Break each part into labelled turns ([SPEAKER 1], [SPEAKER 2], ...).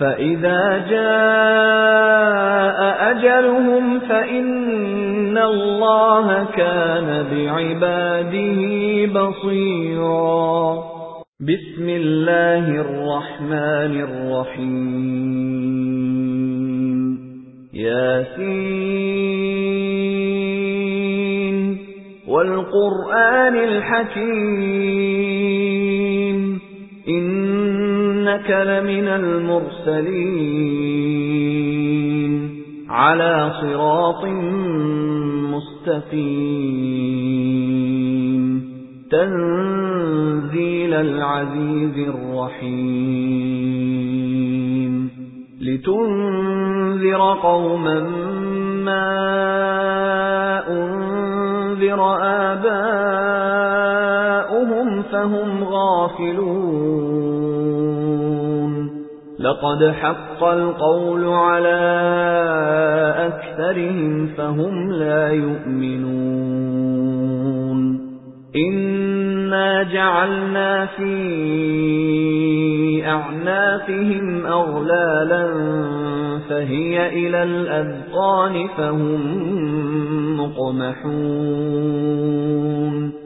[SPEAKER 1] فَإِذَا جَاءَ أَجَلُهُمْ فَإِنَّ اللَّهَ كَانَ بِعِبَادِهِ بَصِيرًا. بِسْمِ اللَّهِ الرَّحْمَنِ الرَّحِيمِ. ياسين. وَالْقُرْآنِ الْحَكِيمِ. إِنَّكَ لَمِنَ الْمُرْسَلِينَ. عَلَى صِرَاطٍ مُسْتَقِيمٍ. تَنزِيلَ الْعَزِيزِ الرَّحِيمِ. لِتُنذِرَ قَوْمًا مَّا أُنذِرَ آبَاؤُهُمْ فَهُمْ غَافِلُونَ. لَقَدْ حَقَّ الْقَوْلُ عَلَى أَكْثَرِهِمْ فَهُمْ لَا يُؤْمِنُونَ. إِنَّا جَعَلْنَا فِي أَعْنَاقِهِمْ أَغْلَالًا فَهِيَ إِلَى الْأَذْقَانِ فَهُمْ مُقْمَحُونَ.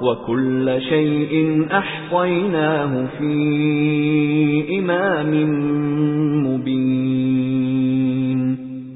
[SPEAKER 1] وَكُلَّ شَيْءٍ أَحْصَيْنَاهُ فِي إِمَامٍ